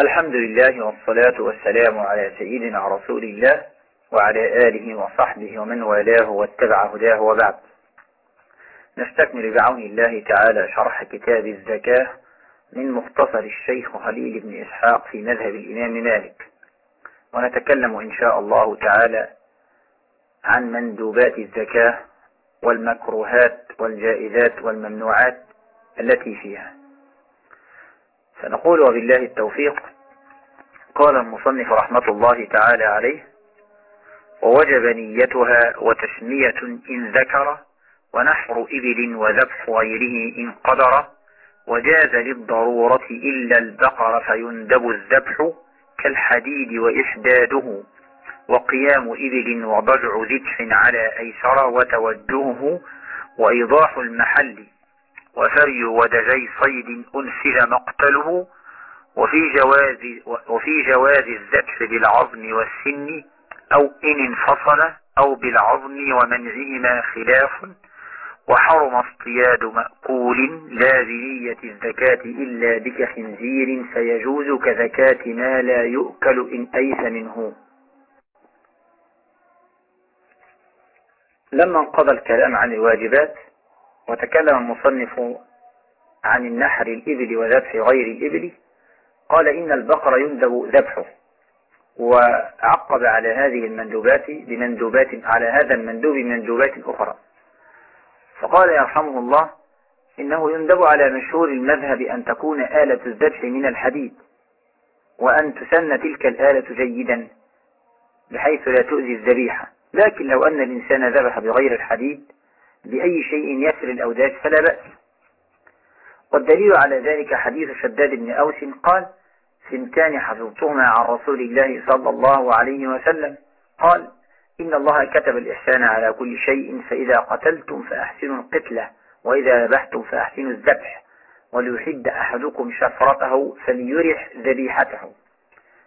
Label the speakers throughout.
Speaker 1: الحمد لله والصلاة والسلام على سيدنا رسول الله وعلى آله وصحبه ومن والاه واتبع هداه وبعد. نستكمل بعون الله تعالى شرح كتاب الزكاة من مختصر الشيخ خليل بن إسحاق في مذهب الإمام مالك. ونتكلم إن شاء الله تعالى عن مندوبات الزكاة والمكروهات والجائزات والممنوعات التي فيها. فنقول وبالله التوفيق. قال المصنف رحمة الله تعالى عليه ووجب نيتها وتسمية إن ذكر ونحر إبل وذبح غيره إن قدر وجاز للضرورة إلا البقر فيندب الذبح كالحديد وإحداده وقيام إبل وضجع ذبح على أيسر وتوجهه وإيضاح المحل وفري ودجي صيد أنسج مقتله وفي جواز, وفي جواز الذبح بالعظم والسن أو إن انفصل أو بالعظم ومنعهما خلاف وحرم اصطياد مأكول لا بنية الزكاة إلا بكخنزير فيجوز كزكاة ما لا يؤكل إن أيس منه. لما انقضى الكلام عن الواجبات وتكلم المصنف عن النحر الإبل وذبح غير الإبل. قال إن البقر يندب ذبحه وعقب على هذه المندوبات بمندوبات على هذا المندوب مندوبات أخرى. فقال يرحمه الله إنه يندب على مشهور المذهب أن تكون آلة الذبح من الحديد وأن تسن تلك الآلة جيدا بحيث لا تؤذي الذبيحة. لكن لو أن الإنسان ذبح بغير الحديد بأي شيء يسر الأوداج فلا بأس. والدليل على ذلك حديث شداد بن أوس قال سنتان حفظتهما عن رسول الله صلى الله عليه وسلم قال إن الله كتب الإحسان على كل شيء فإذا قتلتم فأحسنوا القتلة وإذا ذبحتم فأحسنوا الذبح وليحد أحدكم شفرته فليرح ذبيحته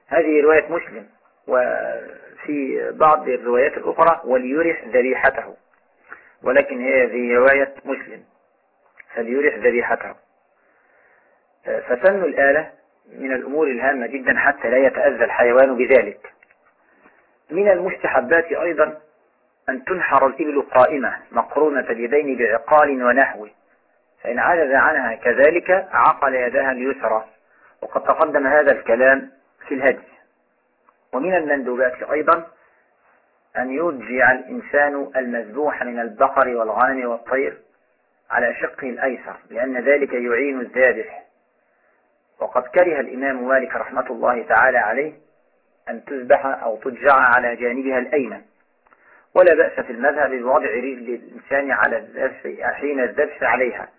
Speaker 1: هذه رواية مسلم وفي بعض الروايات الأخرى وليرح ذبيحته. ولكن هذه رواية مسلم. فليرح ذبيحته. فسن الآلة من الأمور الهامة جدا حتى لا يتأذى الحيوان بذلك. من المستحبات أيضا أن تنحر الإبل قائمة مقرونة اليدين بعقال ونحوه. فإن عجز عنها كذلك عقل يدها اليسرى. وقد تقدم هذا الكلام في الهدي. ومن المندوبات أيضا أن يرجع الإنسان المذبوح من البقر والغنم والطير على شقه الأيسر لأن ذلك يعين الذابح. وقد كره الإمام مالك رحمة الله تعالى عليه أن تذبح أو تجع على جانبها الأيمن. ولا بأس في المذهب بوضع رجل الإنسان على الذبح حين الذبح عليها.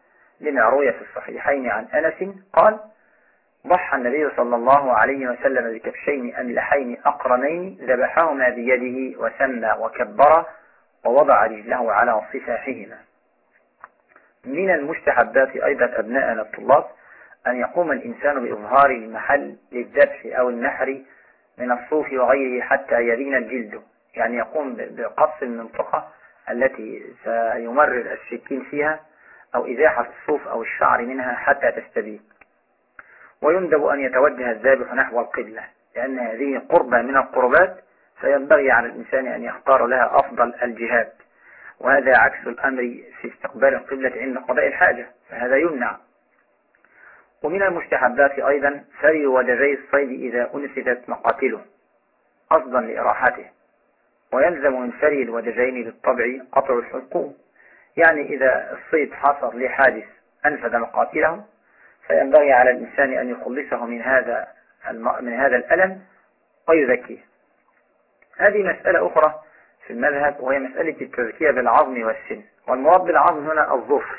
Speaker 1: لما روي في الصحيحين عن أنس قال ضحى النبي صلى الله عليه وسلم بكبشين أملحين أقرنين ذبحهما بيده وسمى وكبر ووضع رجله على صفاحهما. من المستحبات أيضا أبناءنا الطلاب أن يقوم الإنسان بإظهار المحل للذبح أو النحر من الصوف وغيره حتى يبين الجلد يعني يقوم بقص المنطقة التي سيمرر السكين فيها أو إزاحة الصوف أو الشعر منها حتى تستبين. ويندب أن يتوجه الذابح نحو القبلة لأن هذه قربة من القربات فينبغي على الإنسان أن يختار لها أفضل الجهات. وهذا عكس الأمر في استقبال القبلة عند قضاء الحاجة فهذا يمنع. ومن المستحبات أيضا فري ودجي الصيد إذا أنفذت مقاتله قصدا لإراحته. ويلزم من فري الودجين بالطبع قطع الحلقوم يعني إذا الصيد حصل لحادث أنفذ مقاتله فينبغي على الإنسان أن يخلصه من هذا من هذا الألم ويزكيه. هذه مسألة أخرى في المذهب وهي مسألة التزكية بالعظم والسن. والمراد بالعظم هنا الظفر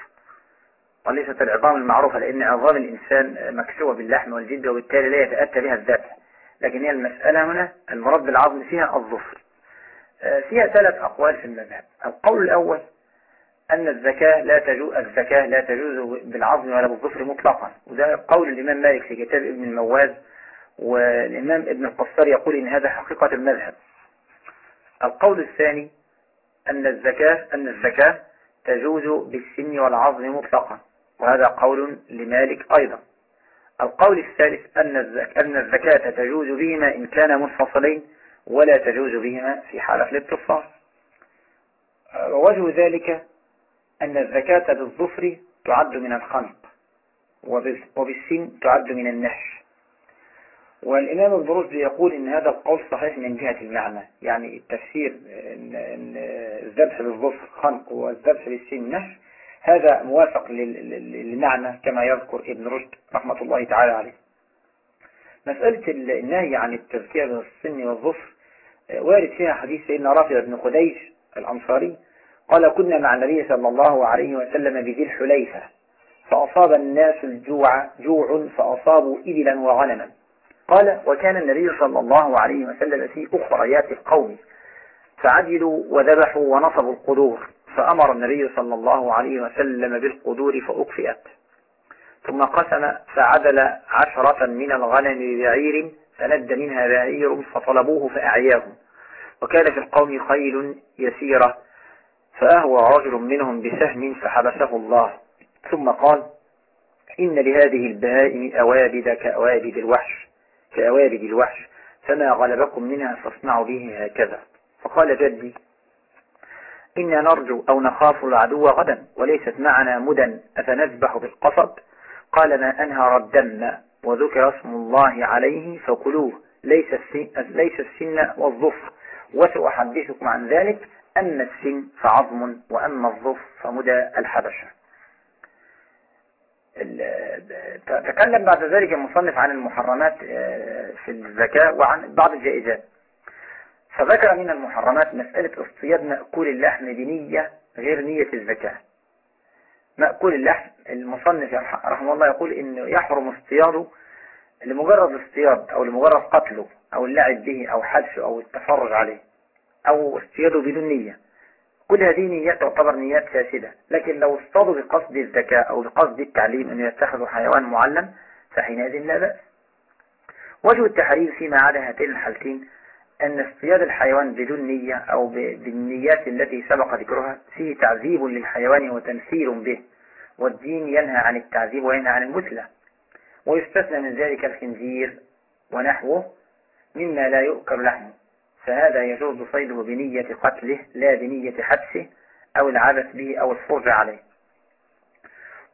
Speaker 1: وليست العظام المعروفة لأن عظام الإنسان مكسوة باللحم والجلد وبالتالي لا يتأتى بها الذبح. لكن هي المسألة هنا المراد بالعظم فيها الظفر. آه، فيها ثلاث أقوال في المذهب. القول الأول أن الزكاة لا تجوز الزكاة لا تجوز بالعظم ولا بالظفر مطلقا. وده قول الإمام مالك في كتاب ابن المواز والإمام ابن القصار يقول إن هذا حقيقة المذهب. القول الثاني أن الزكاة أن الزكاة تجوز بالسن والعظم مطلقا. وهذا قول لمالك أيضا. القول الثالث أن الزكاة تجوز بهما إن كان منفصلين ولا تجوز بهما في حالة الاتصال ووجه ذلك أن الزكاة بالظفر تعد من الخنق وبالسن تعد من النهش والإمام البرزي يقول إن هذا القول صحيح من جهة المعنى يعني التفسير إن الذبح بالظفر خنق والذبح بالسن نهش هذا موافق للمعنى كما يذكر ابن رشد رحمة الله تعالى عليه. مسألة النهي عن التذكير بالسن والظفر وارد فيها حديث سيدنا رافع بن خديج الأنصاري قال كنا مع النبي صلى الله عليه وسلم بذي الحليفة فأصاب الناس الجوع جوع فأصابوا إبلا وغنما. قال وكان النبي صلى الله عليه وسلم في أخريات القوم فعدلوا وذبحوا ونصبوا القدور فأمر النبي صلى الله عليه وسلم بالقدور فأكفئت. ثم قسم فعدل عشرة من الغنم بعير فند منها بعير فطلبوه فأعياهم. وكان في القوم خيل يسيرة فأهوى رجل منهم بسهم فحبسه الله. ثم قال إن لهذه البهائم أوابد كأوابد الوحش كأوابد الوحش فما غلبكم منها فاصنعوا به هكذا. فقال جدي إنا نرجو أو نخاف العدو غدا وليست معنا مدى أفنذبح بالقصب؟ قال ما أنهر الدم وذكر اسم الله عليه فكلوه ليس السن, ليس السن والظفر. وسأحدثكم عن ذلك أما السن فعظم وأما الظفر فمدى الحبشة. تكلم بعد ذلك المصنف عن المحرمات آه، في الزكاة وعن بعض الجائزات. فذكر من المحرمات مسألة اصطياد مأكول اللحم بنية غير نية الزكاة. مأكول اللحم المصنف رحمه الله يقول إنه يحرم اصطياده لمجرد الاصطياد أو لمجرد قتله أو اللعب به أو حدثه أو التفرج عليه. أو اصطياده بدون نية. كل هذه نيات تعتبر نيات فاسدة. لكن لو اصطادوا بقصد الذكاء أو بقصد التعليم أنه يتخذوا حيوان معلم فحينئذ لا بأس. وجه التحريم فيما عدا هاتين الحالتين أن اصطياد الحيوان بدون نية أو بالنيات التي سبق ذكرها فيه تعذيب للحيوان وتنفير به. والدين ينهى عن التعذيب وينهى عن المثلة ويستثنى من ذلك الخنزير ونحوه مما لا يؤكل لحمه. فهذا يجوز صيده بنية قتله لا بنية حبسه أو العبث به أو الفرج عليه.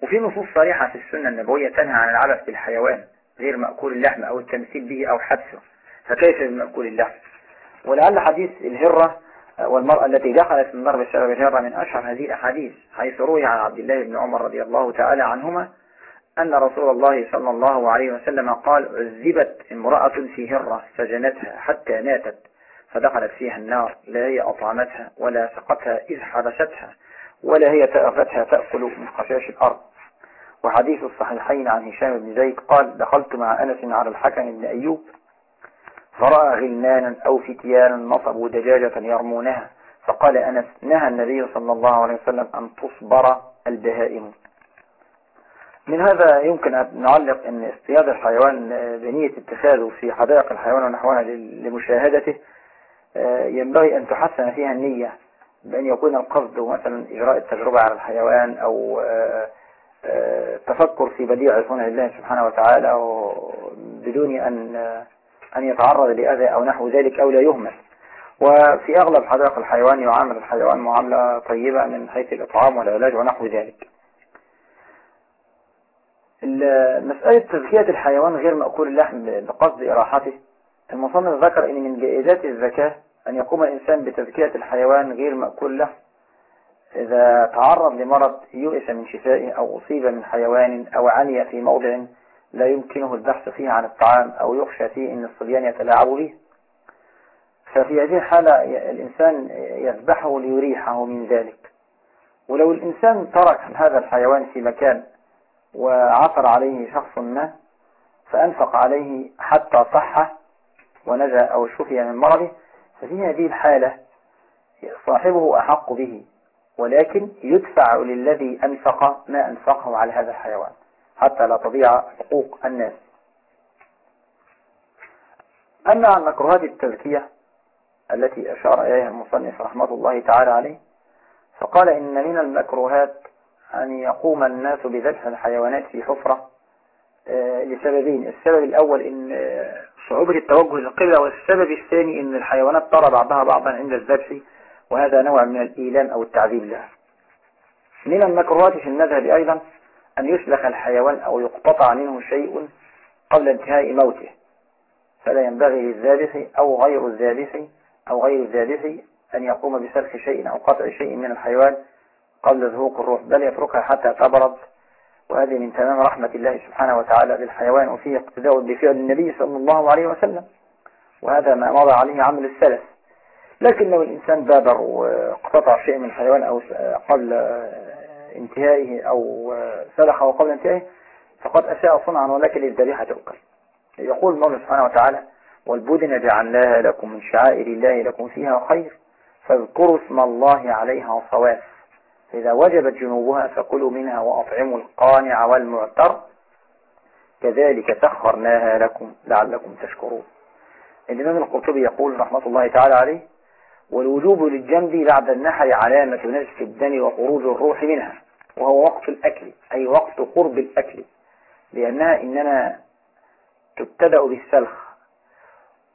Speaker 1: وفي نصوص صريحة في السنة النبوية تنهى عن العبث بالحيوان غير مأكول اللحم أو التمثيل به أو حبسه. فكيف بمأكول اللحم؟ ولعل حديث الهرة والمرأة التي دخلت النار بسبب الهرة من أشهر هذه الأحاديث حيث روي عن عبد الله بن عمر رضي الله تعالى عنهما أن رسول الله صلى الله عليه وسلم قال عذبت امرأة في هرة فجنتها حتى ماتت. فدخلت فيها النار لا هي أطعمتها ولا سقتها إذ حبستها ولا هي تأفتها تأكل من خشاش الأرض. وحديث الصحيحين عن هشام بن زيد قال دخلت مع أنس على الحكم بن أيوب فرأى غلمانا أو فتيانا نصبوا دجاجة يرمونها فقال أنس نهى النبي صلى الله عليه وسلم أن تصبر البهائم. من هذا يمكن أن نعلق أن اصطياد الحيوان بنية اتخاذه في حدائق الحيوان ونحوها لمشاهدته ينبغي أن تحسن فيها النية بأن يكون القصد مثلا إجراء التجربة على الحيوان أو التفكر آه، آه، في بديع صنع الله سبحانه وتعالى بدون أن أن يتعرض لأذى أو نحو ذلك أو لا يهمل. وفي أغلب حدائق الحيوان يعامل الحيوان معاملة طيبة من حيث الإطعام والعلاج ونحو ذلك. مسألة تزكية الحيوان غير مأكول اللحم بقصد إراحته. المصنف ذكر أن من جائزات الزكاة أن يقوم الإنسان بتزكية الحيوان غير مأكول له. إذا تعرض لمرض يؤس من شفائه أو أصيب من حيوان أو عني في موضع لا يمكنه البحث فيه عن الطعام أو يخشى فيه أن الصبيان يتلاعبوا به. ففي هذه الحالة الإنسان يذبحه ليريحه من ذلك. ولو الإنسان ترك هذا الحيوان في مكان وعثر عليه شخص ما فأنفق عليه حتى صح ونجا أو شفي من مرضه ففي هذه الحالة صاحبه أحق به ولكن يدفع للذي أنفق ما أنفقه على هذا الحيوان حتى لا تضيع حقوق الناس. أما عن مكروهات التزكية التي أشار إليها المصنف رحمة الله تعالى عليه فقال إن من المكروهات أن يقوم الناس بذبح الحيوانات في حفرة لسببين. السبب الأول إن آه، صعوبة التوجه للقبلة والسبب الثاني إن الحيوانات ترى بعضها بعضا عند الذبح وهذا نوع من الإيلام أو التعذيب لها. من المكروهات في المذهب أيضا أن يسلخ الحيوان أو يقتطع منه شيء قبل انتهاء موته. فلا ينبغي للذابح أو غير الذابح أو غير الذابح أن يقوم بسلخ شيء أو قطع شيء من الحيوان قبل ذهوق الروح بل يتركها حتى تبرد. وهذه من تمام رحمة الله سبحانه وتعالى بالحيوان وفيه اقتداء بفعل النبي صلى الله عليه وسلم. وهذا ما مضى عليه عمل السلف. لكن لو الإنسان بادر واقتطع شيء من الحيوان أو قبل انتهائه أو سلخه قبل انتهائه فقد أساء صنعا ولكن الذبيحة تؤكل يقول الله سبحانه وتعالى والبدن جعلناها لكم من شعائر الله لكم فيها خير فاذكروا اسم الله عليها صواف. فإذا وجبت جنوبها فكلوا منها وأطعموا القانع والمعتر. كذلك سخرناها لكم لعلكم تشكرون. الإمام القرطبي يقول رحمة الله تعالى عليه والوجوب للجنب بعد النحر علامة نزف الدم وخروج الروح منها وهو وقت الأكل أي وقت قرب الأكل لأنها إنما تبتدأ بالسلخ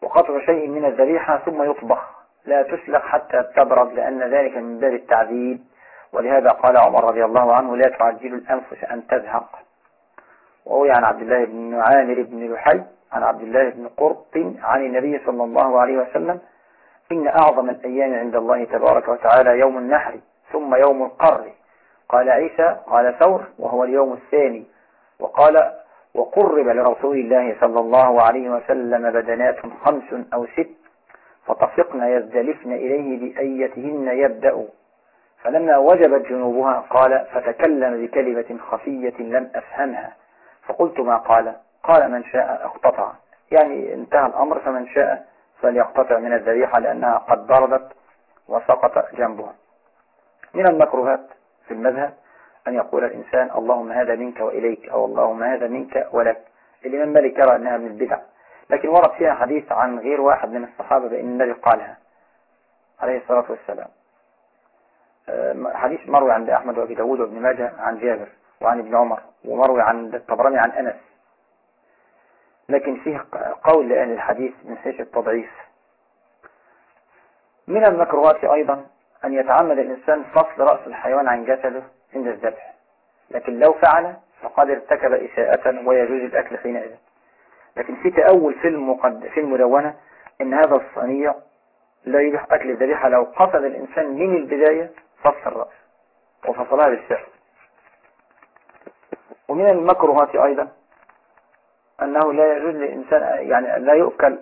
Speaker 1: وقطع شيء من الذبيحة ثم يطبخ لا تسلخ حتى تبرد لأن ذلك من باب التعذيب. ولهذا قال عمر رضي الله عنه لا تعجل الأنفس أن تزهق. وهو عن عبد الله بن عامر بن لحي عن عبد الله بن قرط عن النبي صلى الله عليه وسلم إن أعظم الأيام عند الله تبارك وتعالى يوم النحر ثم يوم القر. قال عيسى قال ثور وهو اليوم الثاني. وقال وقرب لرسول الله صلى الله عليه وسلم بدنات خمس أو ست فطفقن يزدلفن إليه بأيتهن يبدأ. فلما وجبت جنوبها قال فتكلم بكلمة خفية لم أفهمها. فقلت ما قال؟ قال من شاء أقتطع. يعني انتهى الأمر فمن شاء فليقتطع من الذبيحة لأنها قد بردت وسقط جنبها. من المكروهات في المذهب أن يقول الإنسان اللهم هذا منك وإليك أو اللهم هذا منك ولك. الإمام مالك يرى أنها من البدع. لكن ورد فيها حديث عن غير واحد من الصحابة بأن النبي قالها عليه الصلاة والسلام. حديث مروي عند أحمد وأبي داود وابن ماجه عن جابر وعن ابن عمر ومروي عن الطبراني عن أنس. لكن فيه قول لأهل الحديث من حيث التضعيف. من المكروهات أيضا أن يتعمد الإنسان فصل رأس الحيوان عن جسده عند الذبح. لكن لو فعل فقد ارتكب إساءة ويجوز الأكل حينئذ. لكن في تأول في المقد في المدونة إن هذا الصينية لا يبيح أكل الذبيحة. لو قصد الإنسان من البداية فصل الرأس وفصلها بالسحر ومن المكروهات أيضا أنه لا يجوز للإنسان يعني لا يؤكل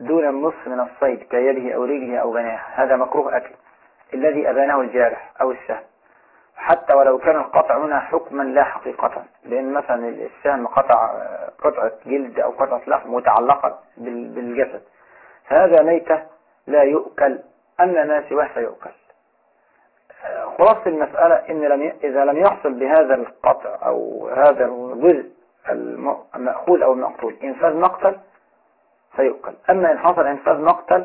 Speaker 1: دون النصف من الصيد كيده أو رجله أو بناها هذا مكروه أكل الذي أبانه الجارح أو السهم حتى ولو كان القطع هنا حكما لا حقيقة لأن مثلا السهم قطع قطعة جلد أو قطعة لحم متعلقة بالجسد. هذا ميتة لا يؤكل أما ما سواه فيؤكل خلاص المسألة إن لم إذا لم يحصل بهذا القطع أو هذا الجزء المأخوذ أو المقتول إنفاذ مقتل فيؤكل. أما إن حصل إنفاذ مقتل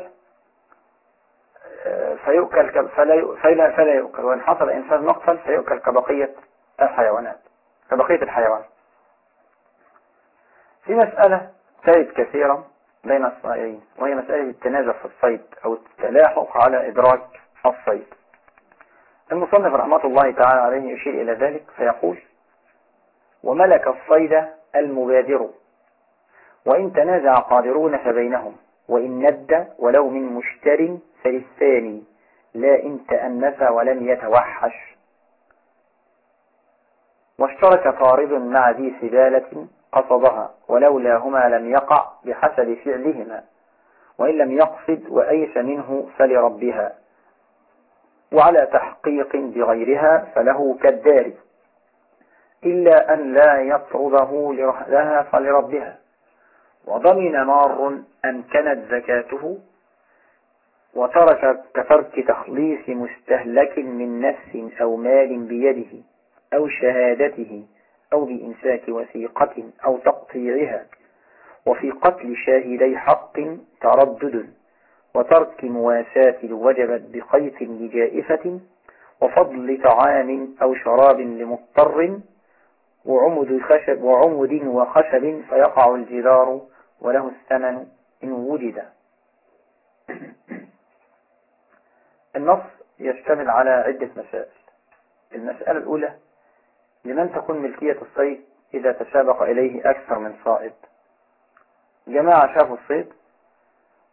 Speaker 1: فيؤكل فلا فلا يؤكل. وإن حصل إنفاذ مقتل فيؤكل كبقية الحيوانات كبقية الحيوان. في مسألة تجد كثيرا بين الصائعين وهي مسألة التنازع في الصيد أو التلاحق على إدراك الصيد. المصنف رحمة الله تعالى عليه يشير إلى ذلك فيقول وملك الصيد المبادر وإن تنازع قادرون فبينهم وإن ند ولو من مشتر فللثاني لا إن تأنف ولم يتوحش. واشترك طارد مع ذي سبالة قصدها ولولاهما لم يقع بحسب فعلهما وإن لم يقصد وأيس منه فلربها. وعلى تحقيق بغيرها فله كالدار إلا أن لا يطرده لها فلربها. وضمن مار أمكنت زكاته وترك كترك تخليص مستهلك من نفس أو مال بيده أو شهادته أو بإمساك وثيقة أو تقطيعها وفي قتل شاهدي حق تردد. وترك مواساة وجبت بخيط لجائفة وفضل طعام أو شراب لمضطر وعمد خشب وعمد وخشب فيقع الجدار وله الثمن إن وجد. النص يشتمل على عدة مسائل. المسألة الأولى لمن تكون ملكية الصيد إذا تسابق إليه أكثر من صائد؟ جماعة شافوا الصيد؟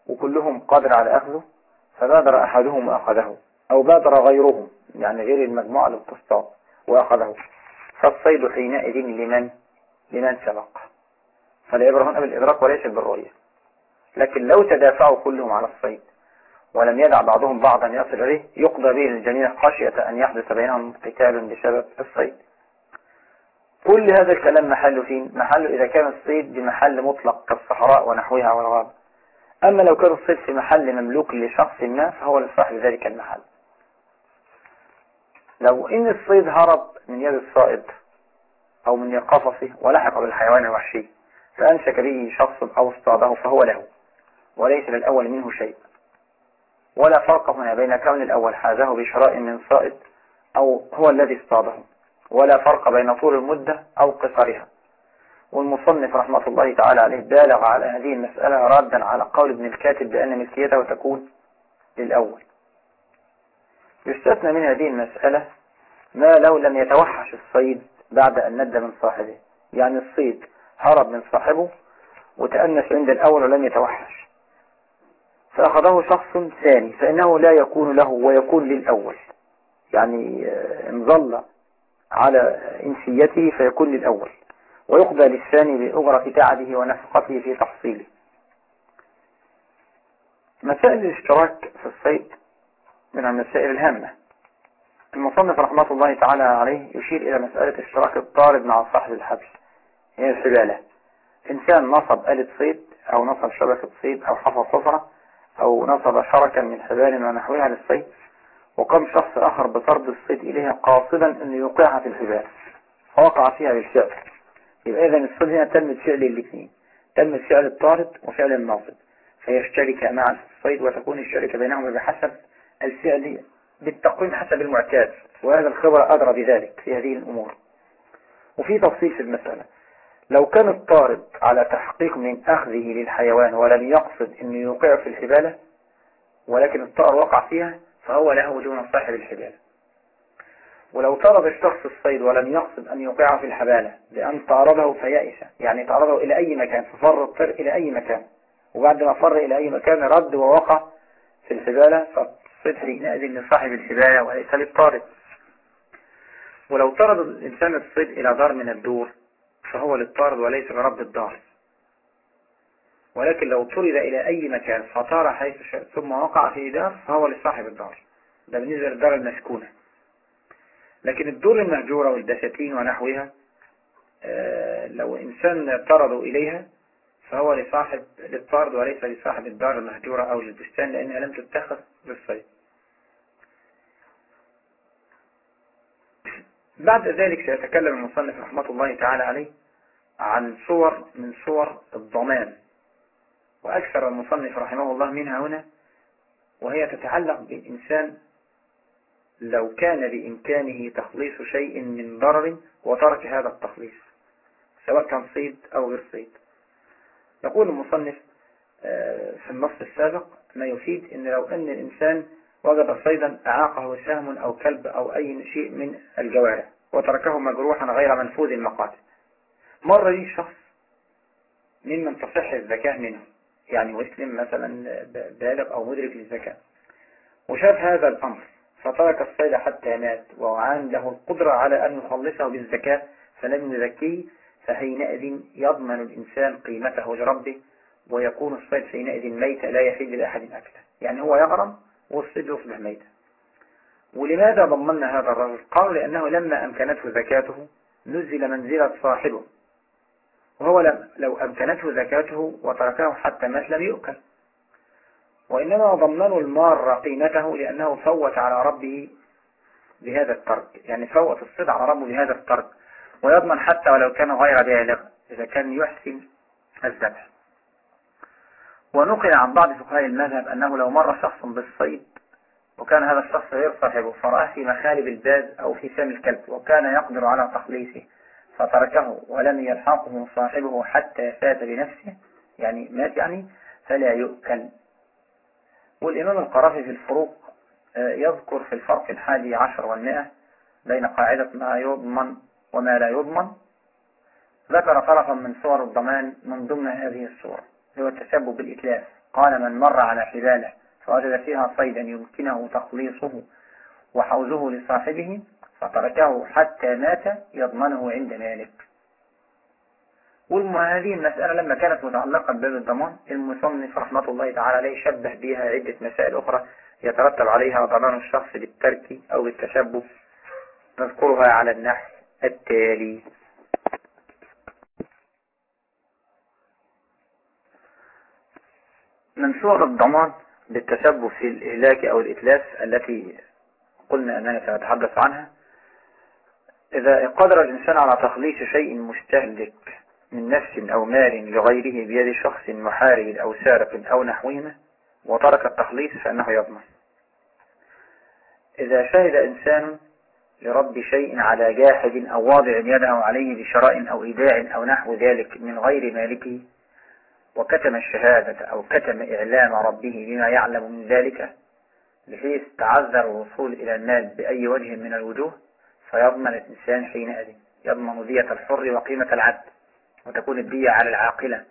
Speaker 1: وكلهم قادر على أخذه فبادر أحدهم وأخذه أو بادر غيرهم يعني غير المجموعة بتصطاد وأخذه. فالصيد حينئذ لمن؟ لمن سبق. فالعبرة هنا بالإدراك وليس بالرؤية. لكن لو تدافعوا كلهم على الصيد ولم يدع بعضهم بعضا يصل إليه يقضى به الجميع خشية أن يحدث بينهم قتال بسبب الصيد. كل هذا الكلام محله فين؟ محله إذا كان الصيد بمحل مطلق كالصحراء ونحوها والغاب أما لو كان الصيد في محل مملوك لشخص ما فهو لصاحب ذلك المحل. لو إن الصيد هرب من يد الصائد أو من قفصه ولحق بالحيوان الوحشي فأمسك به شخص أو اصطاده فهو له وليس للأول منه شيء. ولا فرق هنا بين كون الأول حازه بشراء من صائد أو هو الذي اصطاده ولا فرق بين طول المدة أو قصرها. والمصنف رحمة الله تعالى عليه بالغ على هذه المسألة ردا على قول ابن الكاتب بأن ملكيته تكون للأول. يستثنى من هذه المسألة ما لو لم يتوحش الصيد بعد أن ند من صاحبه. يعني الصيد هرب من صاحبه وتأنس عند الأول ولم يتوحش. فأخذه شخص ثاني فإنه لا يكون له ويكون للأول. يعني انظل آه، على إنسيته فيكون للأول. ويقضى للثاني بأجرة تعبه ونفقته في تحصيله مسائل الاشتراك في الصيد من المسائل الهامة. المصنف رحمة الله تعالى عليه يشير إلى مسألة اشتراك الطالب مع صاحب الحبل. هي الحبالة. إنسان نصب آلة صيد أو نصب شبكة صيد أو حفظ صفرة أو نصب شركا من حبال ونحوها للصيد وقام شخص آخر بطرد الصيد إليها قاصدا أن يوقعها في الحبال. فوقع فيها بالفعل. يبقى إذا الصيد هنا تم فعل الاثنين تم فعل الطارد وفعل الناصب فيشترك في الصيد وتكون الشركة بينهما بحسب الفعل بالتقويم حسب المعتاد وهذا الخبر أدرى بذلك في هذه الأمور. وفي تفصيل في المسألة لو كان الطارد على تحقيق من أخذه للحيوان ولم يقصد أن يوقع في الحبالة ولكن الطائر وقع فيها فهو له دون صاحب الحبالة. ولو طرد الشخص الصيد ولم يقصد أن يوقع في الحبالة لأن طارده فيائس يعني طارده إلى أي مكان ففر الطير إلى أي مكان. وبعد ما فر إلى أي مكان رد ووقع في الحبالة فالصيد حينئذ لصاحب الحبالة وليس للطارد. ولو طرد الإنسان الصيد إلى دار من الدور فهو للطارد وليس لرب الدار. ولكن لو طرد إلى أي مكان فطار حيث ثم وقع في دار فهو لصاحب الدار. ده بالنسبة للدار المسكونة. لكن الدور المهجورة والدساتين ونحوها آه، لو إنسان طردوا إليها فهو لصاحب للطارد وليس لصاحب الدار المهجورة أو للبستان لأنها لم تتخذ للصيد بعد ذلك سيتكلم المصنف رحمة الله تعالى عليه عن صور من صور الضمان. وأكثر المصنف رحمه الله منها هنا وهي تتعلق بالإنسان لو كان بإمكانه تخليص شيء من ضرر وترك هذا التخليص سواء كان صيد أو غير صيد. يقول المصنف آه، في النص السابق ما يفيد أن لو أن الإنسان وجد صيدا أعاقه سهم أو كلب أو أي شيء من الجوارح وتركه مجروحا غير منفوذ المقاتل. مر لي شخص ممن تصح الزكاة منه يعني مسلم مثلا بالغ أو مدرك للزكاة وشاف هذا الأمر. فترك الصيد حتى مات وعان له القدرة على أن يخلصه بالزكاة. فلم يزكيه فحينئذ يضمن الإنسان قيمته لربه ويكون الصيد حينئذ ميتا لا يحل لأحد أكله. يعني هو يغرم والصيد يصبح ميتا. ولماذا ضمننا هذا الرجل؟ قالوا لأنه لما أمكنته زكاته نزل منزلة صاحبه. وهو لو أمكنته زكاته وتركه حتى مات لم يؤكل. وإنما ضمنوا المار قيمته لأنه فوت على ربه بهذا الترك. يعني فوت الصيد على ربه بهذا الترك. ويضمن حتى ولو كان غير بالغ إذا كان يحسن الذبح. ونقل عن بعض فقهاء المذهب أنه لو مر شخص بالصيد وكان هذا الشخص غير صاحبه فرأى في مخالب الباز أو في فم الكلب وكان يقدر على تخليصه فتركه ولم يلحقه صاحبه حتى فات بنفسه يعني مات يعني فلا يؤكل. والإمام القرافي في الفروق آه، يذكر في الفرق الحادي عشر والمئة بين قاعدة ما يضمن وما لا يضمن. ذكر طرفا من صور الضمان من ضمن هذه الصور هو التسبب بالإتلاف. قال من مر على حباله فوجد فيها صيدا يمكنه تخليصه وحوزه لصاحبه فتركه حتى مات يضمنه عند مالك. وهذه المسألة لما كانت متعلقة بباب الضمان المصنف رحمة الله تعالى عليه شبه بها عدة مسائل أخرى يترتب عليها ضمان الشخص بالترك أو بالتشبه. نذكرها على النحو التالي. من صور الضمان بالتشبه في الإهلاك أو الإتلاف التي قلنا أننا سنتحدث عنها إذا قدر الإنسان على تخليص شيء مستهلك من نفس أو مال لغيره بيد شخص محارب أو سارق أو نحوهما وترك التخليص فإنه يضمن. إذا شهد إنسان لرب شيء على جاحد أو واضع يده عليه بشراء أو إيداع أو نحو ذلك من غير مالكه وكتم الشهادة أو كتم إعلام ربه بما يعلم من ذلك بحيث تعذر الوصول إلى المال بأي وجه من الوجوه فيضمن الإنسان حينئذ يضمن دية الحر وقيمة العبد. وتكون الدية على العاقلة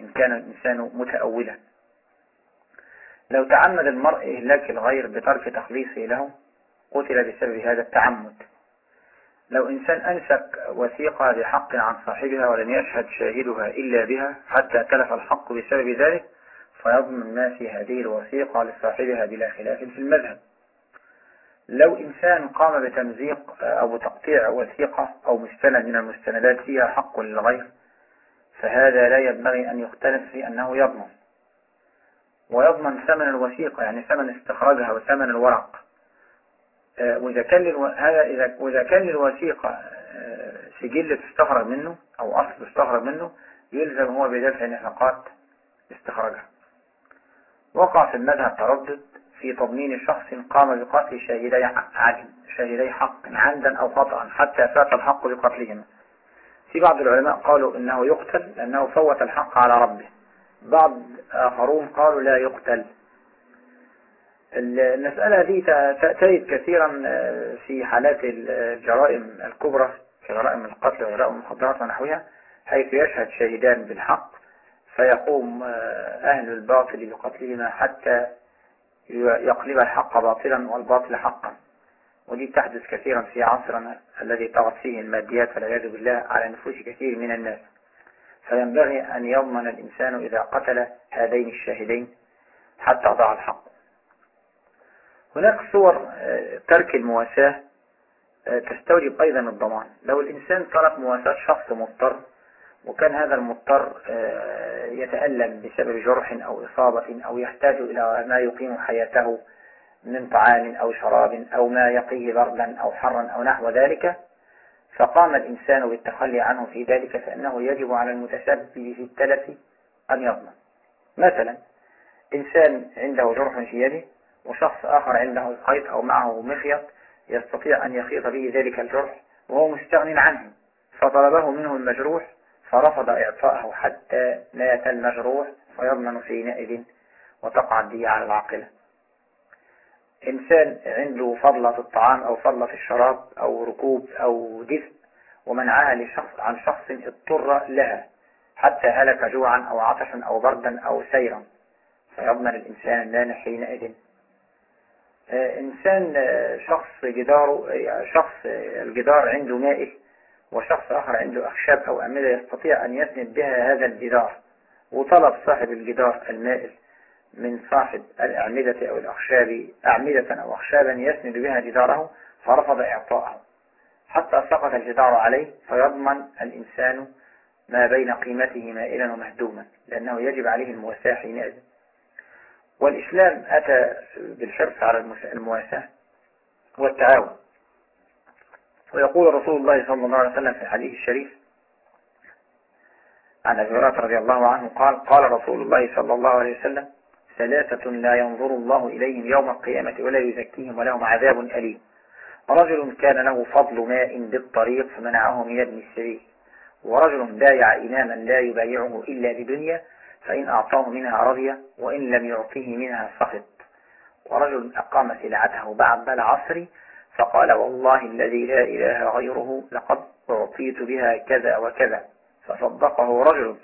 Speaker 1: إن كان الإنسان متأولا. لو تعمد المرء إهلاك الغير بترك تخليصه له قتل بسبب هذا التعمد. لو إنسان أنسك وثيقة بحق عن صاحبها ولم يشهد شاهدها إلا بها حتى تلف الحق بسبب ذلك فيضمن في هذه الوثيقة لصاحبها بلا خلاف في المذهب. لو إنسان قام بتمزيق أو تقطيع وثيقة أو مستند من المستندات فيها حق للغير. فهذا لا ينبغي أن يختلف في أنه يضمن. ويضمن ثمن الوثيقة يعني ثمن استخراجها وثمن الورق. آه، وإذا كان هذا إذا وإذا كان للوثيقة آه، سجل تستخرج منه أو أصل تستخرج منه يلزم هو بدفع نفقات استخراجها. وقع في المذهب تردد في تضمين شخص قام بقتل شاهدي عدل شاهدي حق عمدا أو خطأ حتى فات الحق بقتلهما. في بعض العلماء قالوا إنه يقتل لأنه فوت الحق على ربه. بعض آخرون قالوا لا يقتل. المسألة دي تأتيت كثيرا آه، في حالات الجرائم الكبرى جرائم القتل وجرائم المخدرات ونحوها حيث يشهد شاهدان بالحق فيقوم آه، أهل الباطل بقتلهما حتى يقلب الحق باطلا والباطل حقا. ودي تحدث كثيرا في عصرنا الذي طغت فيه الماديات والعياذ بالله على نفوس كثير من الناس. فينبغي أن يضمن الإنسان إذا قتل هذين الشاهدين حتى ضاع الحق. هناك صور آه، ترك المواساة آه، تستوجب أيضا الضمان. لو الإنسان ترك مواساة شخص مضطر وكان هذا المضطر آه، يتألم بسبب جرح أو إصابة أو يحتاج إلى ما يقيم حياته من طعام أو شراب أو ما يقيه بردا أو حرا أو نحو ذلك فقام الإنسان بالتخلي عنه في ذلك فإنه يجب على المتسبب في التلف أن يضمن. مثلا إنسان عنده جرح في يده وشخص آخر عنده خيط أو معه مخيط يستطيع أن يخيط به ذلك الجرح وهو مستغن عنه. فطلبه منه المجروح فرفض إعطاءه حتى مات المجروح فيضمن حينئذ وتقع الدية على العاقلة. إنسان عنده فضلة الطعام أو فضلة الشراب أو ركوب أو دفء ومنعها لشخص عن شخص اضطر لها حتى هلك جوعا أو عطشا أو بردا أو سيرا. فيضمن الإنسان المانع حينئذ. آه، إنسان آه، شخص جداره آه، شخص الجدار عنده مائل وشخص آخر عنده أخشاب أو أعمدة يستطيع أن يسند بها هذا الجدار. وطلب صاحب الجدار المائل من صاحب الأعمدة أو الأخشاب أعمدة أو أخشابا يسند بها جداره فرفض إعطاءه. حتى سقط الجدار عليه فيضمن الإنسان ما بين قيمته مائلا ومهدوما لأنه يجب عليه المواساة حينئذ. والإسلام أتى بالحرص على المواساة والتعاون. ويقول رسول الله صلى الله عليه وسلم في الحديث الشريف عن أبي رضي الله عنه قال قال رسول الله صلى الله عليه وسلم ثلاثة لا ينظر الله إليهم يوم القيامة ولا يزكيهم ولهم عذاب أليم. رجل كان له فضل ماء بالطريق فمنعه من ابن السبيل. ورجل بايع إماما لا يبايعه إلا بدنيا فإن أعطاه منها رضي وإن لم يعطيه منها سخط ورجل أقام سلعته بعد العصر فقال والله الذي لا إله غيره لقد أعطيت بها كذا وكذا. فصدقه رجل.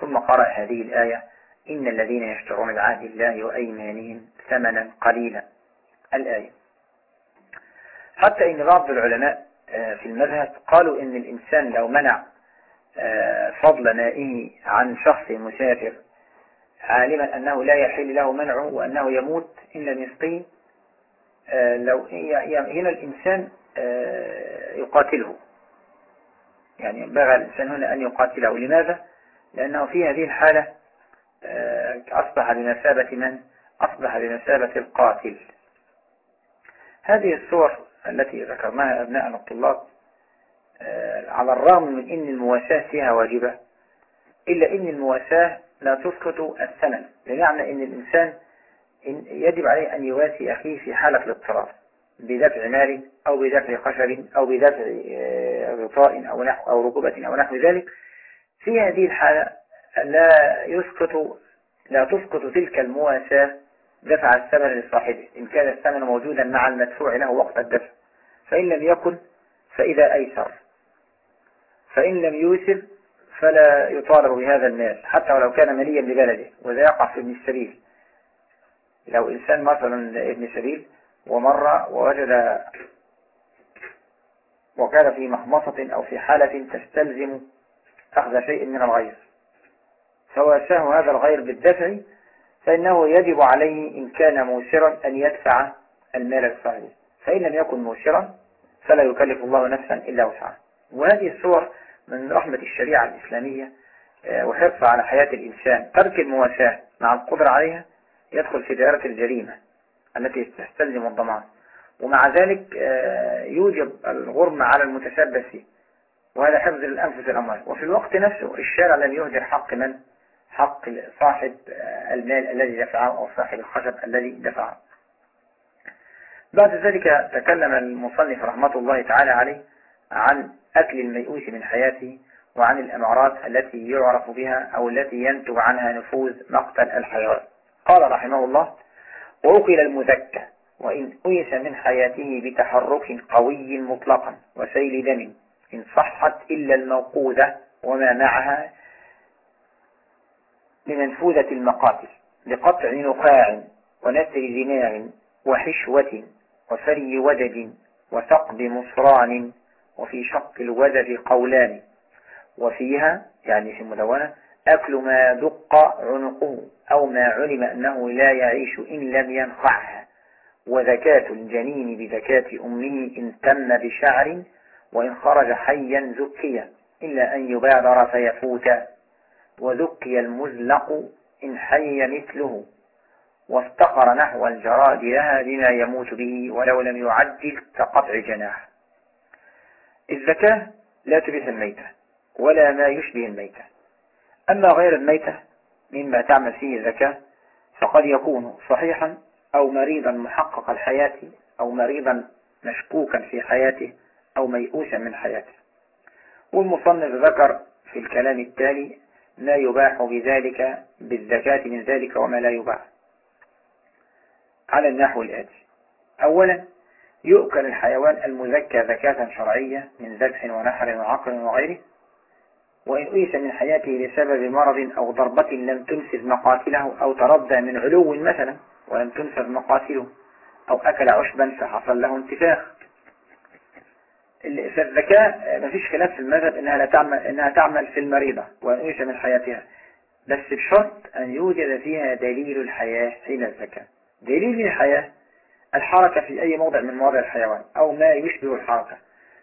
Speaker 1: ثم قرأ هذه الآية إن الذين يشترون بعهد الله وأيمانهم ثمنا قليلا. الآية. حتى إن بعض العلماء آه، في المذهب قالوا إن الإنسان لو منع آه، فضل مائه عن شخص مسافر عالما أنه لا يحل له منعه وأنه يموت إن لم يسقيه آه، لو هنا الإنسان يقاتله. يعني ينبغي الإنسان هنا أن يقاتله. لماذا؟ لأنه في هذه الحالة أصبح بمثابة من؟ أصبح بمثابة القاتل هذه الصور التي ذكرناها أبناءنا الطلاب آه، على الرغم من أن المواساة فيها واجبة إلا أن المواساة لا تسقط الثمن بمعنى أن الإنسان يجب عليه أن يواسي أخيه في حالة الاضطرار بدفع مال أو بدفع خشب أو بدفع آه، غطاء أو نحو أو ركوبة أو نحو ذلك في هذه الحالة لا يسقط لا تسقط تلك المواساة دفع الثمن لصاحبه إن كان الثمن موجودا مع المدفوع له وقت الدفع. فإن لم يكن فإذا أيسر. فإن لم يوسر فلا يطالب بهذا المال حتى ولو كان مليا لبلده. وذا يقع في ابن السبيل. لو إنسان مثلا ابن سبيل ومر ووجد وكان في مخمصة أو في حالة تستلزم أخذ شيء من الغير فواساه هذا الغير بالدفع فإنه يجب عليه إن كان موسرا أن يدفع المال الصحيح فإن لم يكن موسرا فلا يكلف الله نفسا إلا وسعها. وهذه الصور من رحمة الشريعة الإسلامية آه، وحرصها على حياة الإنسان ترك المواساة مع القدرة عليها يدخل في دائرة الجريمة التي تستلزم الضمان. ومع ذلك آه، يوجب الغرم على المتشبث فيه وهذا حفظ الأنفس الأموال وفي الوقت نفسه الشارع لم يهدر حق من حق صاحب المال الذي دفعه أو صاحب الخشب الذي دفعه. بعد ذلك تكلم المصنف رحمة الله تعالى عليه عن أكل الميؤوس من حياته وعن الأمارات التي يعرف بها أو التي ينتج عنها نفوذ مقتل الحيوان. قال رحمه الله وأكل المذكى وإن أيس من حياته بتحرك قوي مطلقا وسيل دم إن صحت إلا الموقوذة وما معها لمنفوذة المقاتل لقطع نخاع ونسر زناع وحشوة وفري ودد وثقب مصران وفي شق الودد قولان. وفيها يعني في المدونة أكل ما دق عنقه أو ما علم أنه لا يعيش إن لم ينقعها وذكاة الجنين بذكاة أمه إن تم بشعر وإن خرج حيا زكيا إلا أن يبادر فيفوت. وذكي المزلق إن حي مثله وافتقر نحو الجراد لها بما يموت به ولو لم يعجل كقطع جناح. الزكاة لا تبيح الميتة ولا ما يشبه الميتة. أما غير الميتة مما تعمل فيه الزكاة فقد يكون صحيحا أو مريضا محقق الحياة أو مريضا مشكوكا في حياته أو ميؤوسا من حياته. والمصنف ذكر في الكلام التالي ما يباح بذلك بالزكاة من ذلك وما لا يباح. على النحو الآتي. أولا يؤكل الحيوان المزكى زكاة شرعية من ذبح ونحر وعقل وغيره وإن أيس من حياته بسبب مرض أو ضربة لم تنفذ مقاتله أو تردى من علو مثلا ولم تنفذ مقاتله أو أكل عشبا فحصل له انتفاخ. فالذكاء ما فيش خلاف في المذهب إنها لا تعمل إنها تعمل في المريضة وانيس من حياتها. بس بشرط أن يوجد فيها دليل الحياة حين الزكاة دليل الحياة الحركة في أي موضع من مواضع الحيوان أو ما يشبه الحركة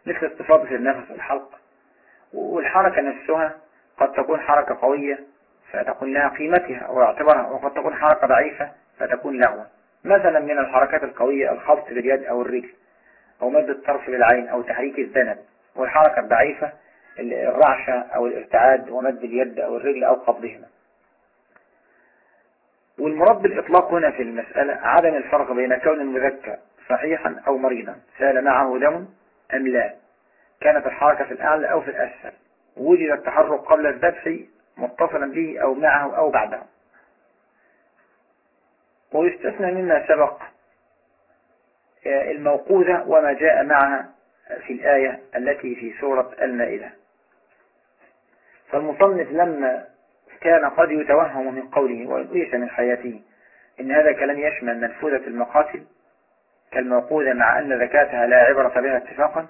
Speaker 1: مثل استفاضة النفس الحلق. والحركة نفسها قد تكون حركة قوية فتكون لها قيمتها واعتبارها وقد تكون حركة ضعيفة فتكون لغوا مثلا من الحركات القوية الخبط باليد أو الرجل. أو مد الطرف بالعين أو تحريك الذنب والحركة الضعيفة الرعشة أو الارتعاد ومد اليد أو الرجل أو قبضهما. والمراد بالإطلاق هنا في المسألة عدم الفرق بين كون المذكى صحيحا أو مريضا سأل معه دم أم لا. كانت الحركة في الأعلى أو في الأسفل. وجد التحرك قبل الذبح متصلا به أو معه أو بعده. ويستثنى مما سبق الموقوذة وما جاء معها في الآية التي في سورة المائدة. فالمصنف لما كان قد يتوهم من قوله وليس من حياته إن هذا كلام يشمل منفوذة المقاتل كالموقوذة مع أن ذكاتها لا عبرة بها اتفاقا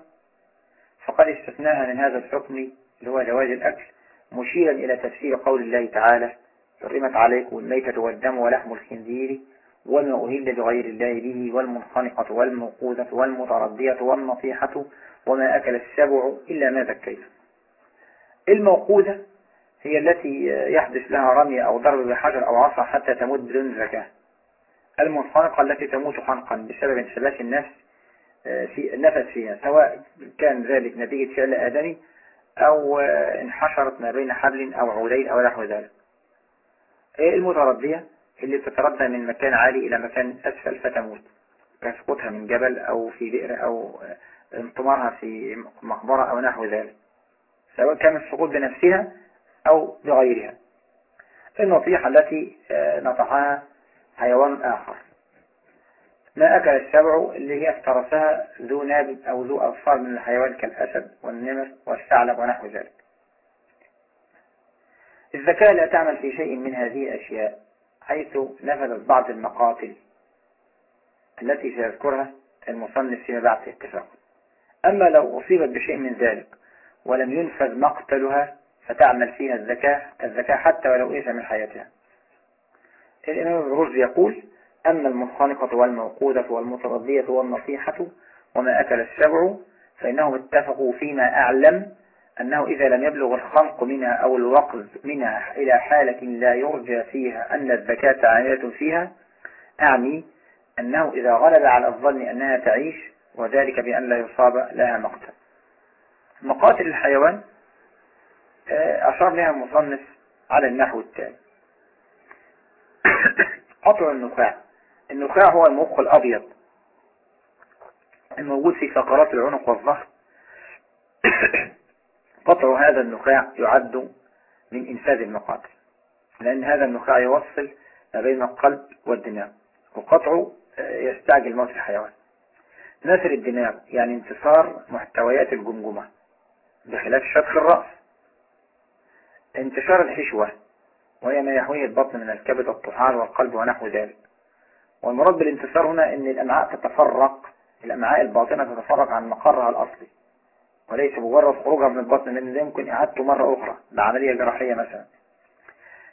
Speaker 1: فقد استثناها من هذا الحكم اللي هو جواز الأكل مشيرا إلى تفسير قول الله تعالى حرمت عليكم الميتة والدم ولحم الخنزير وما أهل لغير الله به والمنخنقة والموقوذة والمتردية والنصيحة وما أكل السبع إلا ما ذكيت. الموقوذة هي التي يحدث لها رمي أو ضرب بحجر أو عصا حتى تموت بدون زكاة. المنخنقة التي تموت حنقا بسبب انحباس النفس آه، في النفس فيها سواء كان ذلك نتيجة فعل آدمي أو آه، انحشرت ما بين حبل أو عودين أو نحو ذلك. المتردية اللي تتردى من مكان عالي إلى مكان أسفل فتموت. كسقوطها من جبل أو في بئر أو انطمارها في مقبرة أو نحو ذلك. سواء كان السقوط بنفسها أو بغيرها. النصيحة التي آه، نطعها حيوان آخر. ما أكل السبع اللي هي افترسها ذو ناب أو ذو أظفار من الحيوان كالأسد والنمر والثعلب ونحو ذلك. الذكاء لا تعمل في شيء من هذه الأشياء. حيث نفذت بعض المقاتل التي سيذكرها المصنف فيما بعد اتفاق أما لو أصيبت بشيء من ذلك ولم ينفذ مقتلها فتعمل فيها الذكاء الذكاء حتى ولو إيش من حياتها. الإمام الرشد يقول أما المنخنقة والموقودة والمترضية والنصيحة وما أكل السبع فإنهم اتفقوا فيما أعلم أنه إذا لم يبلغ الخنق منها أو الوقز منها إلى حالة لا يرجى فيها أن الزكاة عاملة فيها أعني أنه إذا غلب على الظن أنها تعيش وذلك بأن لا يصاب لها مقتل. مقاتل الحيوان آه، أشار لها المصنف على النحو التالي. قطع النخاع. النخاع هو المخ الأبيض الموجود في فقرات العنق والظهر. قطع هذا النخاع يعد من إنفاذ المقاتل. لأن هذا النخاع يوصل ما بين القلب والدماغ وقطعه آه، يستعجل موت الحيوان. نثر الدماغ يعني انتصار محتويات الجمجمة بخلاف شق الرأس. انتشار الحشوة وهي ما يحويه البطن من الكبد والطحال والقلب ونحو ذلك. والمراد بالانتصار هنا إن الأمعاء تتفرق الأمعاء الباطنة تتفرق عن مقرها الأصلي. وليس مجرد خروجها من البطن لأن ده يمكن إعادته مرة أخرى بعملية جراحية مثلا.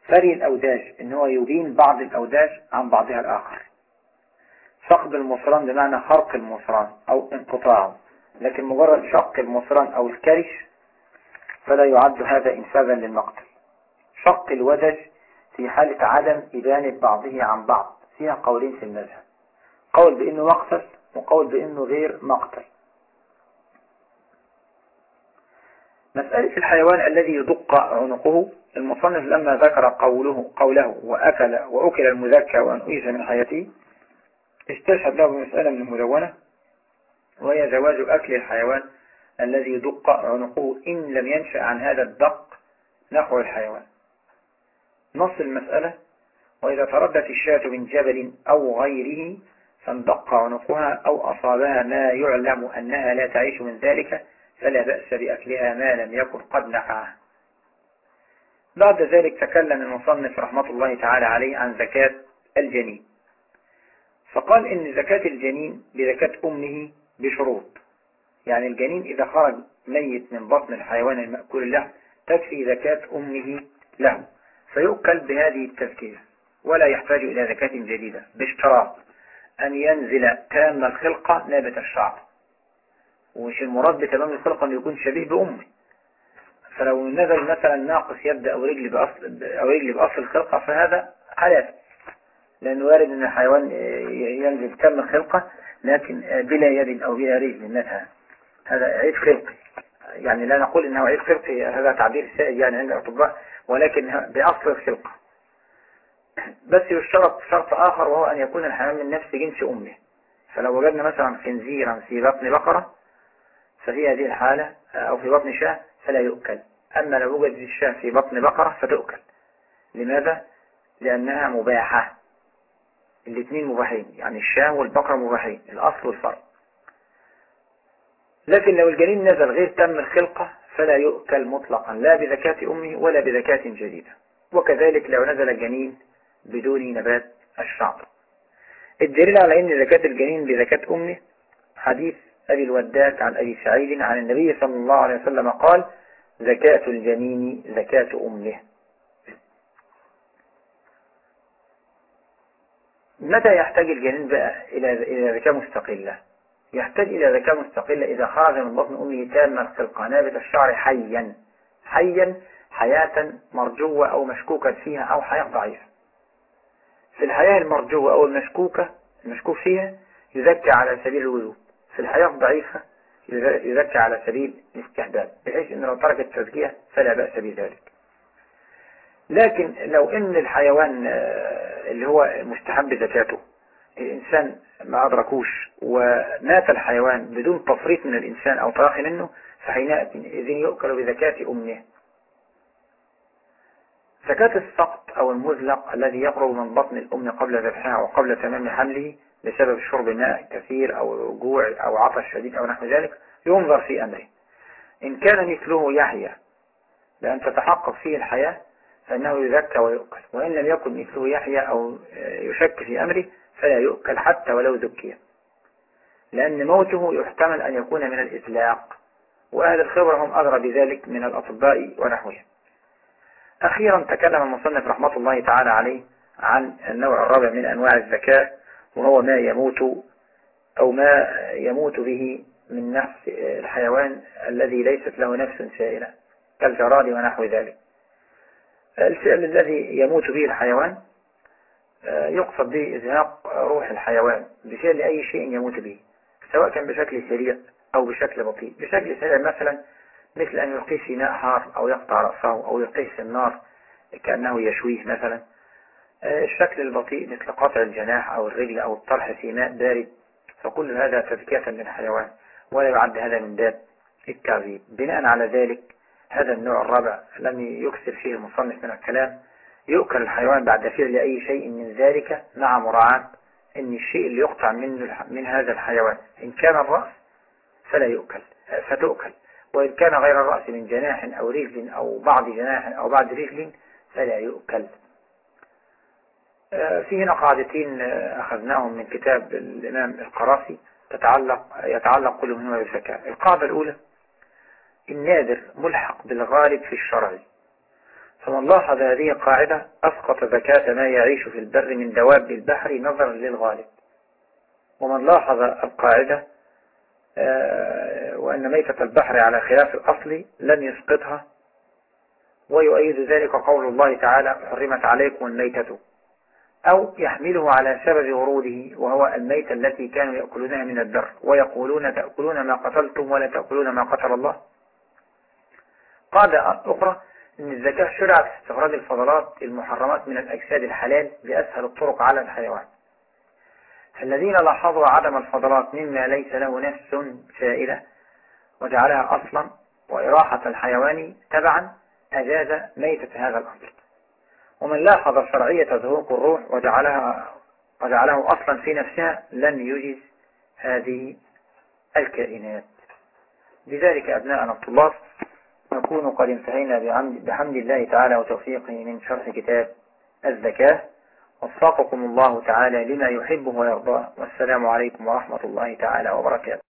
Speaker 1: فري الاوداج إن هو يبين بعض الاوداج عن بعضها الآخر. فقد المصران بمعنى خرق المصران أو انقطاعه لكن مجرد شق المصران أو الكرش فلا يعد هذا انفاذا للمقتل. شق الودج في حالة عدم إبانة بعضه عن بعض فيها قولين في المذهب. قول بأنه مقتل وقول بأنه غير مقتل. مسألة الحيوان الذي يدق عنقه المصنف لما ذكر قوله قوله وأكل وأكل المذكى وأنئيس من حياته استشهد له بمسألة من المدونة وهي جواز أكل الحيوان الذي يدق عنقه إن لم ينشأ عن هذا الدق نحو الحيوان. نص المسألة وإذا تردت الشاة من جبل أو غيره فاندق عنقها أو أصابها ما يعلم أنها لا تعيش من ذلك فلا بأس بأكلها ما لم يكن قد نفعه بعد ذلك تكلم المصنف رحمة الله تعالى عليه عن زكاة الجنين. فقال إن زكاة الجنين بزكاة أمه بشروط. يعني الجنين إذا خرج ميت من بطن الحيوان المأكول له تكفي زكاة أمه له. فيؤكل بهذه التزكية ولا يحتاج إلى زكاة جديدة باشتراط. أن ينزل تام الخلقة نابت الشعر. ومش المراد بتمام الخلقة أن يكون شبيه بأمه. فلو نزل مثلا ناقص يد أو رجل بأصل, أو رجل بأصل الخلقة فهذا حلال. لأنه وارد أن الحيوان ينزل تام الخلقة لكن بلا يد أو بلا رجل مثلا هذا عيب خلقي. يعني لا نقول إنه عيب خلقي هذا تعبير سائد يعني عند الأطباء ولكن بأصل الخلقة. بس يشترط شرط آخر وهو أن يكون الحيوان من نفس جنس أمه. فلو وجدنا مثلا خنزيرا في بطن بقرة ففي هذه الحالة أو في بطن شاه فلا يؤكل. أما لو وجد الشاة في بطن بقرة فتؤكل. لماذا؟ لأنها مباحة. الاثنين مباحين. يعني الشاة والبقرة مباحين. الأصل والفرع. لكن لو الجنين نزل غير تم الخلقة فلا يؤكل مطلقا. لا بذكاة أمه ولا بذكاة جديدة. وكذلك لو نزل الجنين بدون نبات الشعر الدليل على أن زكاة الجنين بزكاة أمه حديث أبي الوداك عن أبي سعيد عن النبي صلى الله عليه وسلم قال زكاة الجنين زكاة أمه. متى يحتاج الجنين بقى إلى إلى زكاة مستقلة؟ يحتاج إلى زكاة مستقلة إذا خرج من بطن أمه تام الخلقة نابت الشعر حيا حيا حياة مرجوة أو مشكوكا فيها أو حياة ضعيفة. في الحياة المرجوة أو المشكوكة المشكوك فيها يزكى على سبيل الوجوب. في الحياة الضعيفة يزكى على سبيل الاستحباب بحيث أنه لو ترك التزكية فلا بأس بذلك. لكن لو إن الحيوان آه، اللي هو مستحب زكاته الإنسان ما أدركوش ومات الحيوان بدون تفريط من الإنسان أو تراخي منه فحينئذ يؤكل بزكاة أمه. زكاة السقط أو المزلق الذي يخرج من بطن الأم قبل ذبحها وقبل تمام حمله بسبب شرب ماء كثير أو جوع أو عطش شديد أو نحو ذلك ينظر في أمره. إن كان مثله يحيى لأن تتحقق فيه الحياة فإنه يذكى ويؤكل. وإن لم يكن مثله يحيى أو يشك في أمره فلا يؤكل حتى ولو ذكي. لأن موته يحتمل أن يكون من الإطلاق وأهل الخبرة هم أدرى بذلك من الأطباء ونحوهم أخيرا تكلم المصنف رحمة الله تعالى عليه عن النوع الرابع من أنواع الزكاة وهو ما يموت أو ما يموت به من نفس الحيوان الذي ليست له نفس سائلة كالجراد ونحو ذلك. الفعل الذي يموت به الحيوان آه، يقصد به إزهاق روح الحيوان بفعل أي شيء يموت به سواء كان بشكل سريع أو بشكل بطيء. بشكل سريع مثلا مثل أن يلقيه في ماء حار أو يقطع رأسه أو يلقيه النار كأنه يشويه مثلا. الشكل البطيء مثل قطع الجناح أو الرجل أو الطرح في ماء بارد فكل هذا تزكية للحيوان ولا يعد هذا من باب التعذيب. بناء على ذلك هذا النوع الرابع لم يكثر فيه المصنف من الكلام يؤكل الحيوان بعد فعل أي شيء من ذلك مع مراعاة أن الشيء اللي يقطع من, من هذا الحيوان إن كان الرأس فلا يؤكل فتؤكل. وإن كان غير الرأس من جناح أو رجل أو بعض جناح أو بعض رجل فلا يؤكل. في هنا قاعدتين آه، أخذناهم من كتاب الإمام القرافي تتعلق يتعلق كل منهما بالزكاة القاعدة الأولى النادر ملحق بالغالب في الشرع. فمن لاحظ هذه القاعدة أسقط زكاة ما يعيش في البر من دواب البحر نظرا للغالب. ومن لاحظ القاعدة آه، وأن ميتة البحر على خلاف الأصل لن يسقطها. ويؤيد ذلك قول الله تعالى حرمت عليكم الميتة أو يحمله على سبب وروده وهو الميتة التي كانوا يأكلونها من البر ويقولون تأكلون ما قتلتم ولا تأكلون ما قتل الله. قاعدة أخرى أن الزكاة شرعت في استخراج الفضلات المحرمات من الأجساد الحلال بأسهل الطرق على الحيوان. فالذين لاحظوا عدم الفضلات مما ليس له نفس سائلة وجعلها أصلا وإراحة الحيوان تبعا أجاز ميتة هذا الأمر. ومن لاحظ شرعية ذهوق الروح وجعلها وجعله أصلا في نفسها لن يجز هذه الكائنات. بذلك أبناءنا الطلاب نكون قد انتهينا بحمد الله تعالى وتوفيقه من شرح كتاب الزكاة. وفقكم الله تعالى لما يحبه ويرضاه. والسلام عليكم ورحمة الله تعالى وبركاته.